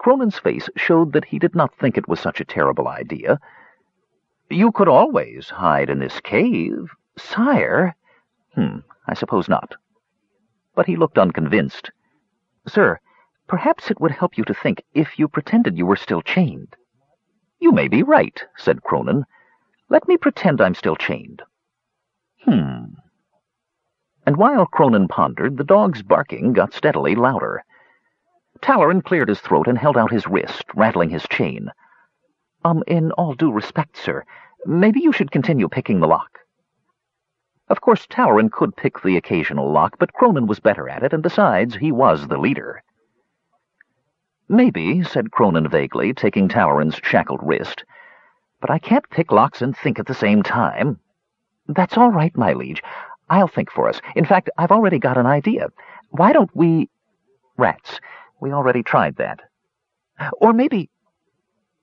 Kronin's face showed that he did not think it was such a terrible idea. You could always hide in this cave. Sire? Hmm, I suppose not. But he looked unconvinced. Sir, perhaps it would help you to think if you pretended you were still chained. You may be right, said Kronin. Let me pretend I'm still chained. Hmm. And while Kronin pondered, the dog's barking got steadily louder. Talarin cleared his throat and held out his wrist, rattling his chain. Um, in all due respect, sir, maybe you should continue picking the lock. Of course, Talarin could pick the occasional lock, but Kronin was better at it, and besides, he was the leader. Maybe, said Kronin vaguely, taking Talarin's shackled wrist, but I can't pick locks and think at the same time. That's all right, my liege. I'll think for us. In fact, I've already got an idea. Why don't we... Rats. We already tried that. Or maybe...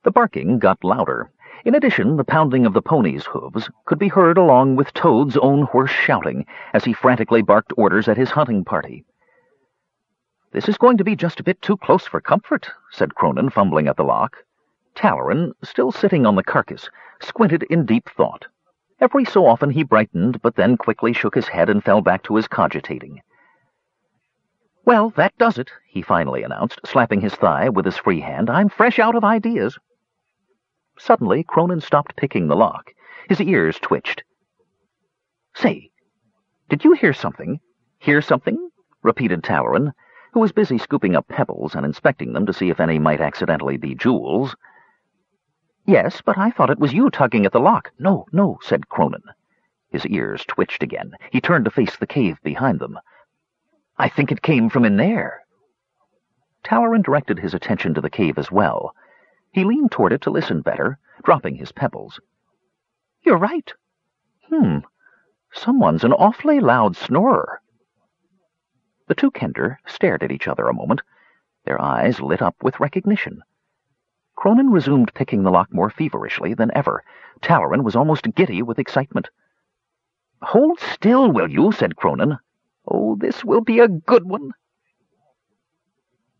The barking got louder. In addition, the pounding of the pony's hooves could be heard along with Toede's own hoarse shouting as he frantically barked orders at his hunting party. This is going to be just a bit too close for comfort, said Kronin, fumbling at the lock. Talarin, still sitting on the carcass, squinted in deep thought. Every so often he brightened, but then quickly shook his head and fell back to his cogitating. Well, that does it, he finally announced, slapping his thigh with his free hand. I'm fresh out of ideas. Suddenly, Kronin stopped picking the lock. His ears twitched. Say, did you hear something? Hear something? repeated Talarin, who was busy scooping up pebbles and inspecting them to see if any might accidentally be jewels. Yes, but I thought it was you tugging at the lock. No, no, said Kronin. His ears twitched again. He turned to face the cave behind them. I think it came from in there. Talarin directed his attention to the cave as well. He leaned toward it to listen better, dropping his pebbles. You're right. Hmm. Someone's an awfully loud snorer. The two Kender stared at each other a moment. Their eyes lit up with recognition. Kronin resumed picking the lock more feverishly than ever. Talarin was almost giddy with excitement. Hold still, will you? said Kronin. Oh, this will be a good one.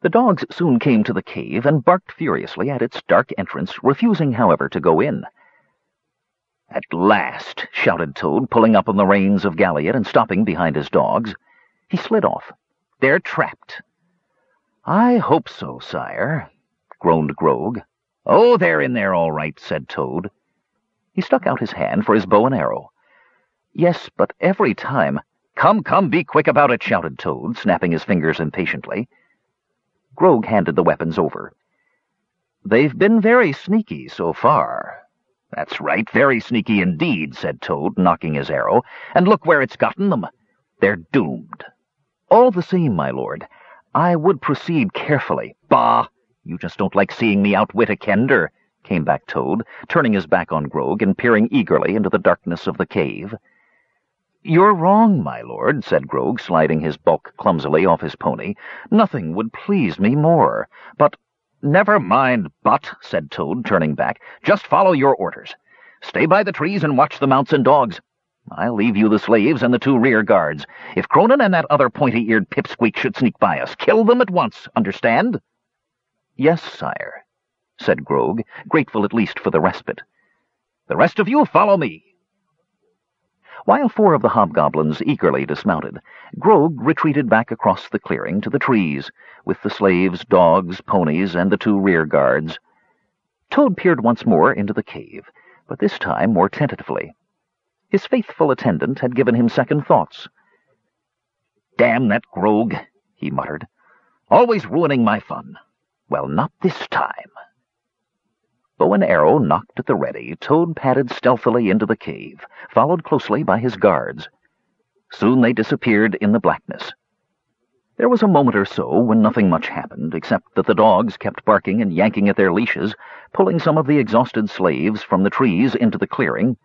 The dogs soon came to the cave and barked furiously at its dark entrance, refusing, however, to go in. At last, shouted Toede, pulling up on the reins of Galliot and stopping behind his dogs. He slid off. They're trapped. I hope so, sire, groaned Grog. Oh, they're in there all right, said Toede. He stuck out his hand for his bow and arrow. Yes, but every time... Come, come, be quick about it, shouted Toede, snapping his fingers impatiently. Grog handed the weapons over. They've been very sneaky so far. That's right, very sneaky indeed, said Toede, nocking his arrow. And look where it's gotten them. They're doomed. All the same, my lord, I would proceed carefully. Bah! You just don't like seeing me outwit a Kender, came back Toede, turning his back on Grog and peering eagerly into the darkness of the cave. You're wrong, my lord, said Grog, sliding his bulk clumsily off his pony. Nothing would please me more. But... Never mind, but, said Toede, turning back. Just follow your orders. Stay by the trees and watch the mounts and dogs. I'll leave you the slaves and the two rear guards. If Kronin and that other pointy-eared pipsqueak should sneak by us, kill them at once, understand? Yes, sire, said Grog, grateful at least for the respite. The rest of you follow me. While four of the hobgoblins eagerly dismounted, Grog retreated back across the clearing to the trees, with the slaves, dogs, ponies, and the two rear guards. Toede peered once more into the cave, but this time more tentatively. His faithful attendant had given him second thoughts. Damn that Grog, he muttered. Always ruining my fun. Well, not this time. Bow and arrow nocked at the ready, Toede padded stealthily into the cave, followed closely by his guards. Soon they disappeared in the blackness. There was a moment or so when nothing much happened, except that the dogs kept barking and yanking at their leashes, pulling some of the exhausted slaves from the trees into the clearing.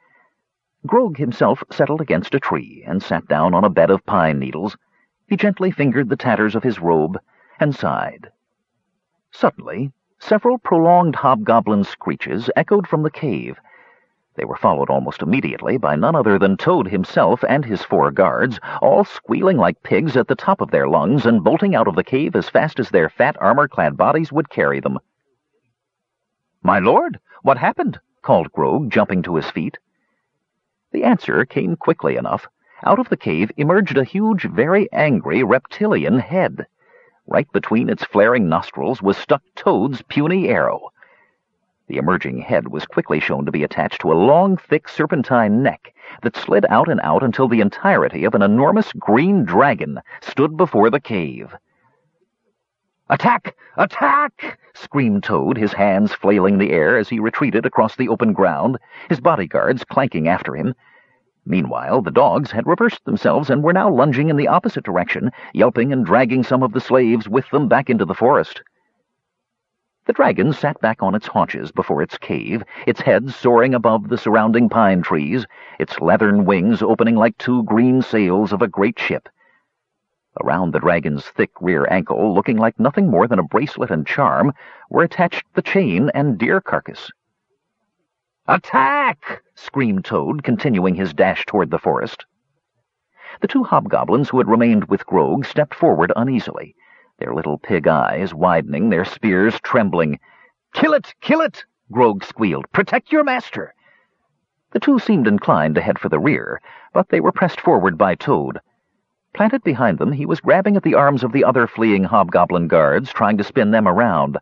Grog himself settled against a tree and sat down on a bed of pine needles. He gently fingered the tatters of his robe and sighed. Suddenly, several prolonged hobgoblin screeches echoed from the cave. They were followed almost immediately by none other than Toede himself and his four guards, all squealing like pigs at the top of their lungs and bolting out of the cave as fast as their fat armor-clad bodies would carry them. "'My lord, what happened?' called Grog, jumping to his feet. The answer came quickly enough. Out of the cave emerged a huge, very angry reptilian head. Right between its flaring nostrils was stuck Toede's puny arrow. The emerging head was quickly shown to be attached to a long, thick serpentine neck that slid out and out until the entirety of an enormous green dragon stood before the cave. "'Attack! Attack!' screamed Toede, his hands flailing the air as he retreated across the open ground, his bodyguards clanking after him. Meanwhile, the dogs had reversed themselves and were now lunging in the opposite direction, yelping and dragging some of the slaves with them back into the forest. The dragon sat back on its haunches before its cave, its head soaring above the surrounding pine trees, its leathern wings opening like two green sails of a great ship. Around the dragon's thick rear ankle, looking like nothing more than a bracelet and charm, were attached the chain and deer carcass. "'Attack!' screamed Toede, continuing his dash toward the forest. The two hobgoblins who had remained with Grog stepped forward uneasily their little pig eyes widening, their spears trembling. "'Kill it! Kill it!' Grog squealed. "'Protect your master!' The two seemed inclined to head for the rear, but they were pressed forward by Toede. Planted behind them, he was grabbing at the arms of the other fleeing hobgoblin guards, trying to spin them around.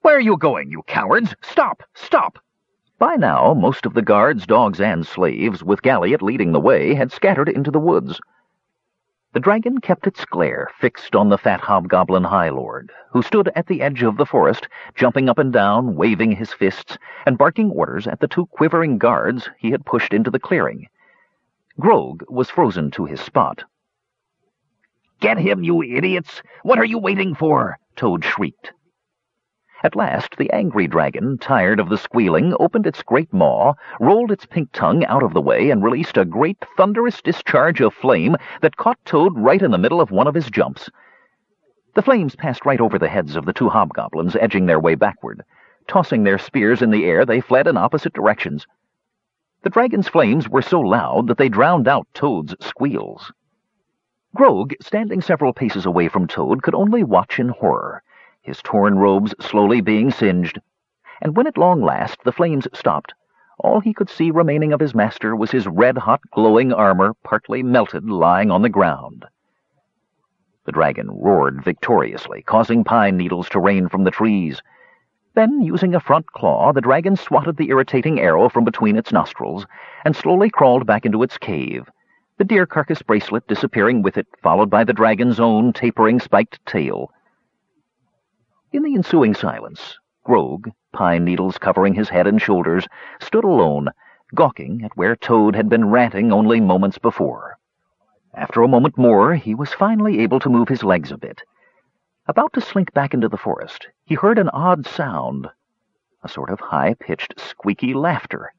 "'Where are you going, you cowards? Stop! Stop!' By now, most of the guards, dogs, and slaves, with Galliot leading the way, had scattered into the woods. The dragon kept its glare fixed on the fat hobgoblin High Lord, who stood at the edge of the forest, jumping up and down, waving his fists, and barking orders at the two quivering guards he had pushed into the clearing. Grog was frozen to his spot. "'Get him, you idiots! What are you waiting for?' Toede shrieked. At last the angry dragon, tired of the squealing, opened its great maw, rolled its pink tongue out of the way, and released a great thunderous discharge of flame that caught Toede right in the middle of one of his jumps. The flames passed right over the heads of the two hobgoblins, edging their way backward. Tossing their spears in the air, they fled in opposite directions. The dragon's flames were so loud that they drowned out Toede's squeals. Grog, standing several paces away from Toede, could only watch in horror his torn robes slowly being singed, and when at long last the flames stopped, all he could see remaining of his master was his red-hot glowing armor partly melted lying on the ground. The dragon roared victoriously, causing pine needles to rain from the trees. Then, using a front claw, the dragon swatted the irritating arrow from between its nostrils and slowly crawled back into its cave, the deer carcass bracelet disappearing with it, followed by the dragon's own tapering spiked tail, in the ensuing silence, Grog, pine needles covering his head and shoulders, stood alone, gawking at where Toede had been ranting only moments before. After a moment more, he was finally able to move his legs a bit. About to slink back into the forest, he heard an odd sound, a sort of high-pitched, squeaky laughter.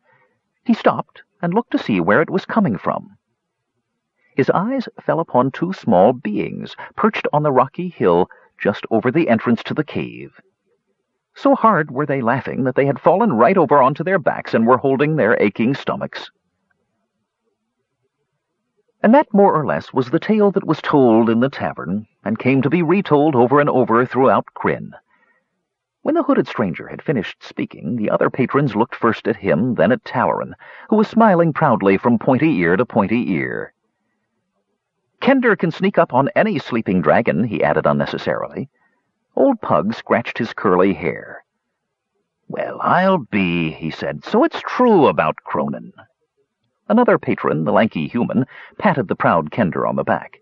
He stopped and looked to see where it was coming from. His eyes fell upon two small beings perched on the rocky hill just over the entrance to the cave. So hard were they laughing that they had fallen right over onto their backs and were holding their aching stomachs. And that more or less was the tale that was told in the tavern, and came to be retold over and over throughout Krynn. When the hooded stranger had finished speaking, the other patrons looked first at him, then at Talaran, who was smiling proudly from pointy ear to pointy ear. Kender can sneak up on any sleeping dragon, he added unnecessarily. Old Pug scratched his curly hair. Well, I'll be, he said, so it's true about Kronin. Another patron, the lanky human, patted the proud Kender on the back.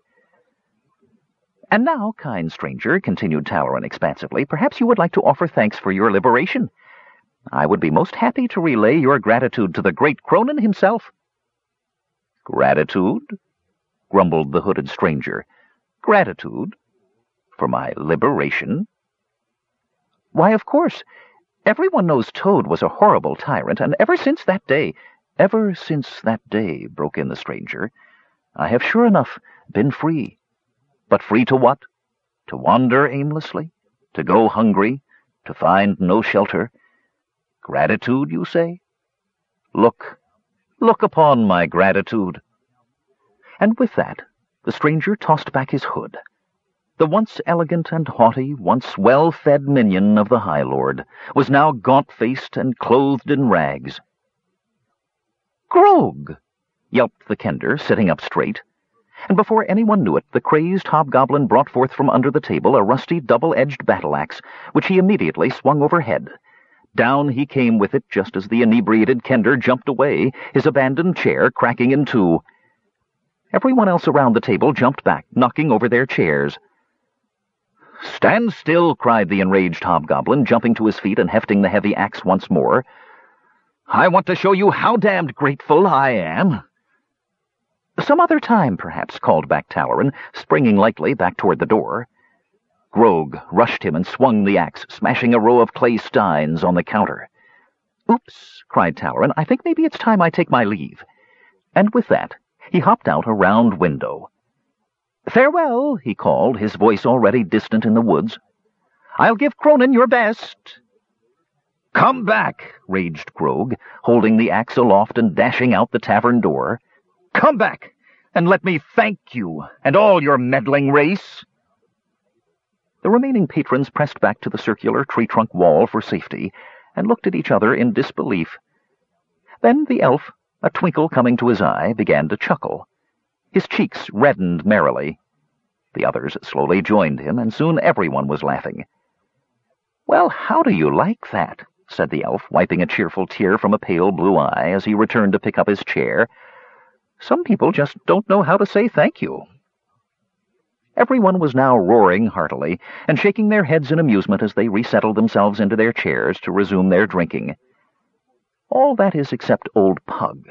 And now, kind stranger, continued Talaran expansively, perhaps you would like to offer thanks for your liberation. I would be most happy to relay your gratitude to the great Kronin himself. Gratitude? Grumbled the hooded stranger. Gratitude? For my liberation? Why, of course. Everyone knows Toede was a horrible tyrant, and ever since that day, ever since that day, broke in the stranger, I have sure enough been free. But free to what? To wander aimlessly? To go hungry? To find no shelter? Gratitude, you say? Look, look upon my gratitude. And with that, the stranger tossed back his hood. The once elegant and haughty, once well-fed minion of the High Lord was now gaunt-faced and clothed in rags. Grog! yelped the kender, sitting up straight. And before anyone knew it, the crazed hobgoblin brought forth from under the table a rusty double-edged battle-axe, which he immediately swung overhead. Down he came with it just as the inebriated kender jumped away, his abandoned chair cracking in two. Everyone else around the table jumped back, knocking over their chairs. Stand still, cried the enraged hobgoblin, jumping to his feet and hefting the heavy axe once more. I want to show you how damned grateful I am. Some other time, perhaps, called back Talarin, springing lightly back toward the door. Grog rushed him and swung the axe, smashing a row of clay steins on the counter. Oops, cried Talarin. I think maybe it's time I take my leave. And with that, he hopped out a round window. Farewell, he called, his voice already distant in the woods. I'll give Kronin your best. Come back, raged Grog, holding the axe aloft and dashing out the tavern door. Come back, and let me thank you, and all your meddling race. The remaining patrons pressed back to the circular tree-trunk wall for safety, and looked at each other in disbelief. Then the elf, a twinkle coming to his eye, began to chuckle. His cheeks reddened merrily. The others slowly joined him, and soon everyone was laughing. "'Well, how do you like that?' said the elf, wiping a cheerful tear from a pale blue eye as he returned to pick up his chair. "'Some people just don't know how to say thank you.' Everyone was now roaring heartily, and shaking their heads in amusement as they resettled themselves into their chairs to resume their drinking. All that is except old Pug.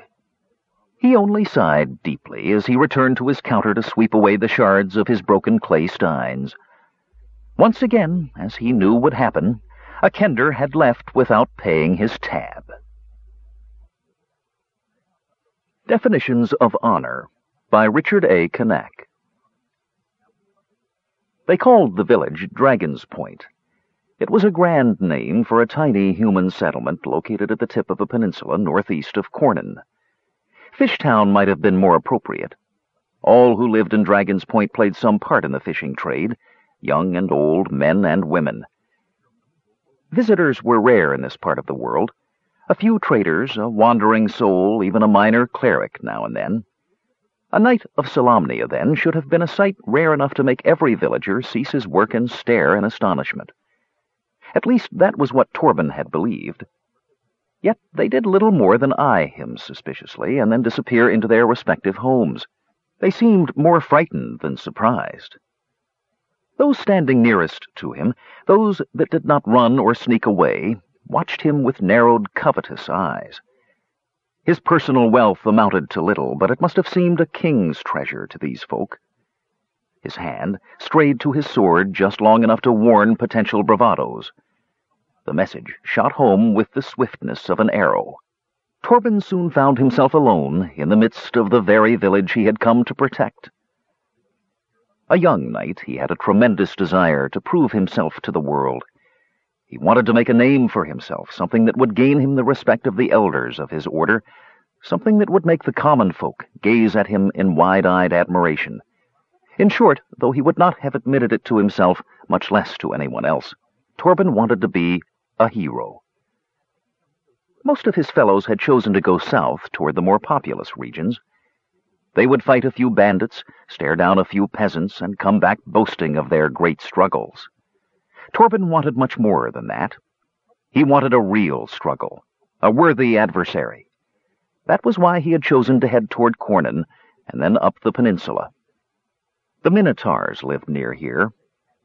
He only sighed deeply as he returned to his counter to sweep away the shards of his broken clay steins. Once again, as he knew would happen, a kender had left without paying his tab. Definitions of Honor by Richard A. Knaak They called the village Dragon's Point. It was a grand name for a tiny human settlement located at the tip of a peninsula northeast of Cornyn. Fishtown might have been more appropriate. All who lived in Dragon's Point played some part in the fishing trade, young and old, men and women. Visitors were rare in this part of the world. A few traders, a wandering soul, even a minor cleric now and then. A knight of Solamnia, then, should have been a sight rare enough to make every villager cease his work and stare in astonishment. At least that was what Torben had believed. Yet they did little more than eye him suspiciously and then disappear into their respective homes. They seemed more frightened than surprised. Those standing nearest to him, those that did not run or sneak away, watched him with narrowed, covetous eyes. His personal wealth amounted to little, but it must have seemed a king's treasure to these folk. His hand strayed to his sword just long enough to warn potential bravados. The message shot home with the swiftness of an arrow. Torben soon found himself alone in the midst of the very village he had come to protect. A young knight, he had a tremendous desire to prove himself to the world. He wanted to make a name for himself, something that would gain him the respect of the elders of his order, something that would make the common folk gaze at him in wide-eyed admiration. In short, though he would not have admitted it to himself, much less to anyone else, Torben wanted to be a hero. Most of his fellows had chosen to go south toward the more populous regions. They would fight a few bandits, stare down a few peasants, and come back boasting of their great struggles. Torben wanted much more than that. He wanted a real struggle, a worthy adversary. That was why he had chosen to head toward Cornyn and then up the peninsula. The Minotaurs lived near here,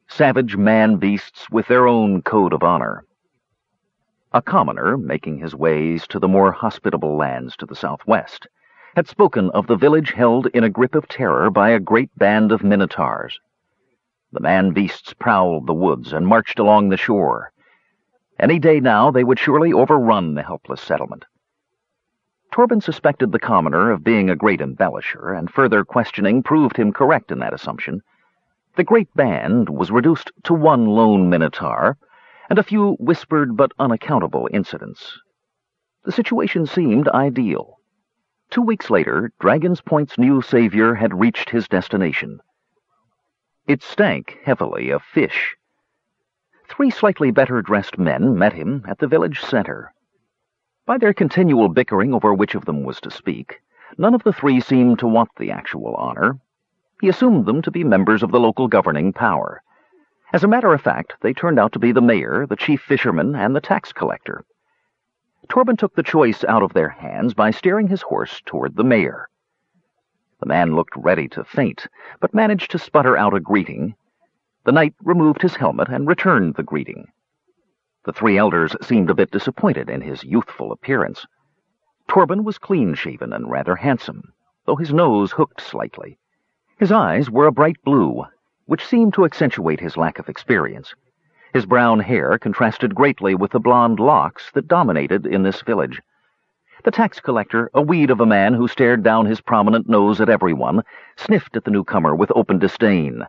savage man-beasts with their own code of honor. A commoner, making his ways to the more hospitable lands to the southwest, had spoken of the village held in a grip of terror by a great band of minotaurs. The man-beasts prowled the woods and marched along the shore. Any day now they would surely overrun the helpless settlement. Torben suspected the commoner of being a great embellisher, and further questioning proved him correct in that assumption. The great band was reduced to one lone minotaur, and a few whispered but unaccountable incidents. The situation seemed ideal. Two weeks later, Dragon's Point's new savior had reached his destination. It stank heavily of fish. Three slightly better dressed men met him at the village center. By their continual bickering over which of them was to speak, none of the three seemed to want the actual honor. He assumed them to be members of the local governing power. As a matter of fact, they turned out to be the mayor, the chief fisherman, and the tax collector. Torben took the choice out of their hands by steering his horse toward the mayor. The man looked ready to faint, but managed to sputter out a greeting. The knight removed his helmet and returned the greeting. The three elders seemed a bit disappointed in his youthful appearance. Torben was clean-shaven and rather handsome, though his nose hooked slightly. His eyes were a bright blue, which seemed to accentuate his lack of experience. His brown hair contrasted greatly with the blond locks that dominated in this village. The tax collector, a weed of a man who stared down his prominent nose at everyone, sniffed at the newcomer with open disdain.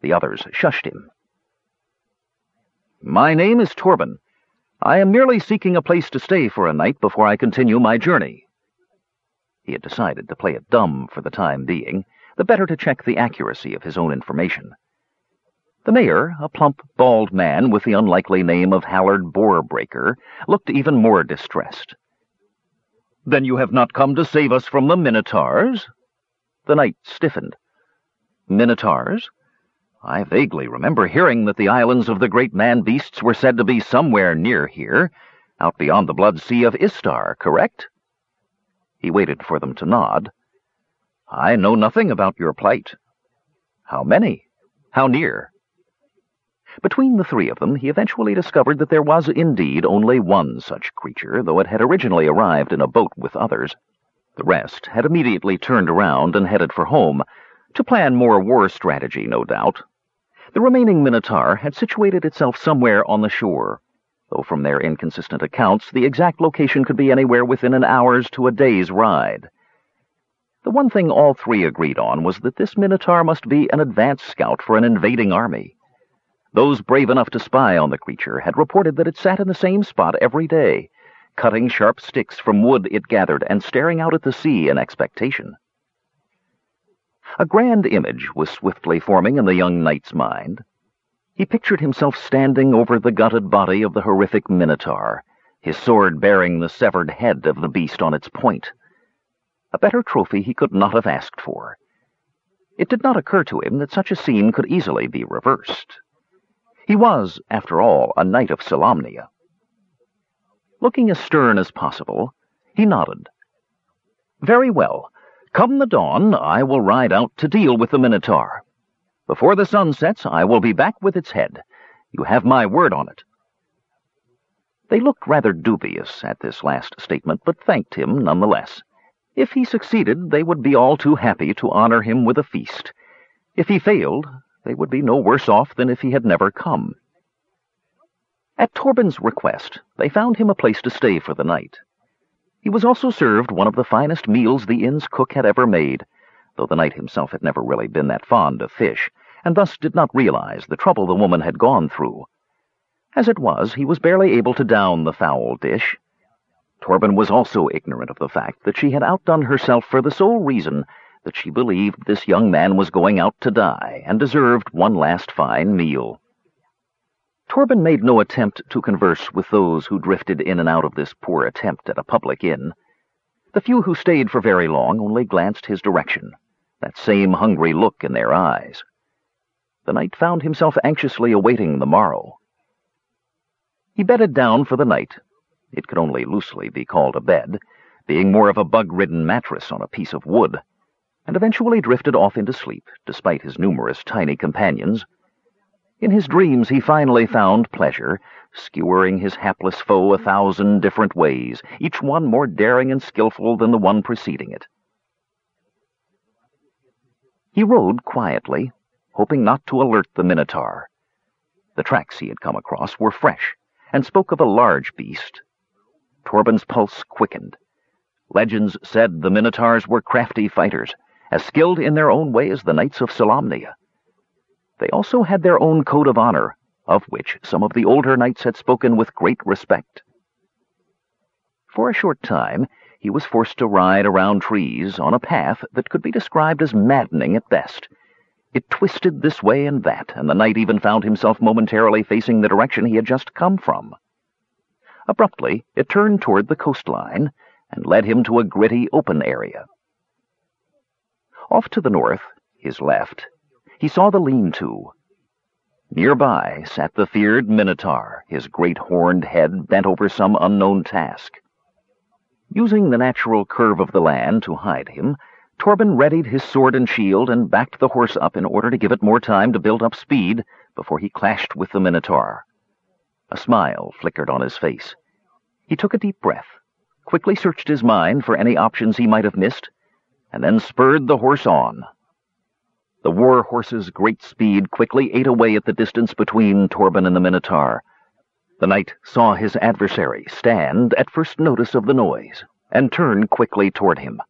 The others shushed him. My name is Torben. I am merely seeking a place to stay for a night before I continue my journey. He had decided to play it dumb for the time being, the better to check the accuracy of his own information. The mayor, a plump, bald man with the unlikely name of Hallard Borebreaker, looked even more distressed. Then you have not come to save us from the Minotaurs? The knight stiffened. Minotaurs? I vaguely remember hearing that the islands of the great man-beasts were said to be somewhere near here, out beyond the blood sea of Istar, correct? He waited for them to nod. I know nothing about your plight. How many? How near? Between the three of them, he eventually discovered that there was indeed only one such creature, though it had originally arrived in a boat with others. The rest had immediately turned around and headed for home, to plan more war strategy, no doubt. The remaining Minotaur had situated itself somewhere on the shore, though from their inconsistent accounts the exact location could be anywhere within an hour's to a day's ride. The one thing all three agreed on was that this Minotaur must be an advance scout for an invading army. Those brave enough to spy on the creature had reported that it sat in the same spot every day, cutting sharp sticks from wood it gathered and staring out at the sea in expectation. A grand image was swiftly forming in the young knight's mind. He pictured himself standing over the gutted body of the horrific Minotaur, his sword bearing the severed head of the beast on its point. A better trophy he could not have asked for. It did not occur to him that such a scene could easily be reversed. He was, after all, a knight of Solamnia. Looking as stern as possible, he nodded. Very well. Come the dawn, I will ride out to deal with the Minotaur. Before the sun sets, I will be back with its head. You have my word on it. They looked rather dubious at this last statement, but thanked him nonetheless. If he succeeded, they would be all too happy to honor him with a feast. If he failed, they would be no worse off than if he had never come. At Torben's request, they found him a place to stay for the night. He was also served one of the finest meals the inn's cook had ever made, though the knight himself had never really been that fond of fish, and thus did not realize the trouble the woman had gone through. As it was, he was barely able to down the foul dish, Torben was also ignorant of the fact that she had outdone herself for the sole reason that she believed this young man was going out to die and deserved one last fine meal. Torben made no attempt to converse with those who drifted in and out of this poor attempt at a public inn. The few who stayed for very long only glanced his direction, that same hungry look in their eyes. The knight found himself anxiously awaiting the morrow. He bedded down for the night it could only loosely be called a bed, being more of a bug-ridden mattress on a piece of wood, and eventually drifted off into sleep, despite his numerous tiny companions. In his dreams he finally found pleasure, skewering his hapless foe a thousand different ways, each one more daring and skilful than the one preceding it. He rode quietly, hoping not to alert the Minotaur. The tracks he had come across were fresh, and spoke of a large beast, Torben's pulse quickened. Legends said the Minotaurs were crafty fighters, as skilled in their own way as the Knights of Solamnia. They also had their own code of honor, of which some of the older knights had spoken with great respect. For a short time, he was forced to ride around trees on a path that could be described as maddening at best. It twisted this way and that, and the knight even found himself momentarily facing the direction he had just come from. Abruptly, it turned toward the coastline and led him to a gritty open area. Off to the north, his left, he saw the lean-to. Nearby sat the feared Minotaur, his great horned head bent over some unknown task. Using the natural curve of the land to hide him, Torben readied his sword and shield and backed the horse up in order to give it more time to build up speed before he clashed with the Minotaur. A smile flickered on his face. He took a deep breath, quickly searched his mind for any options he might have missed, and then spurred the horse on. The war horse's great speed quickly ate away at the distance between Torben and the Minotaur. The knight saw his adversary stand at first notice of the noise, and turn quickly toward him.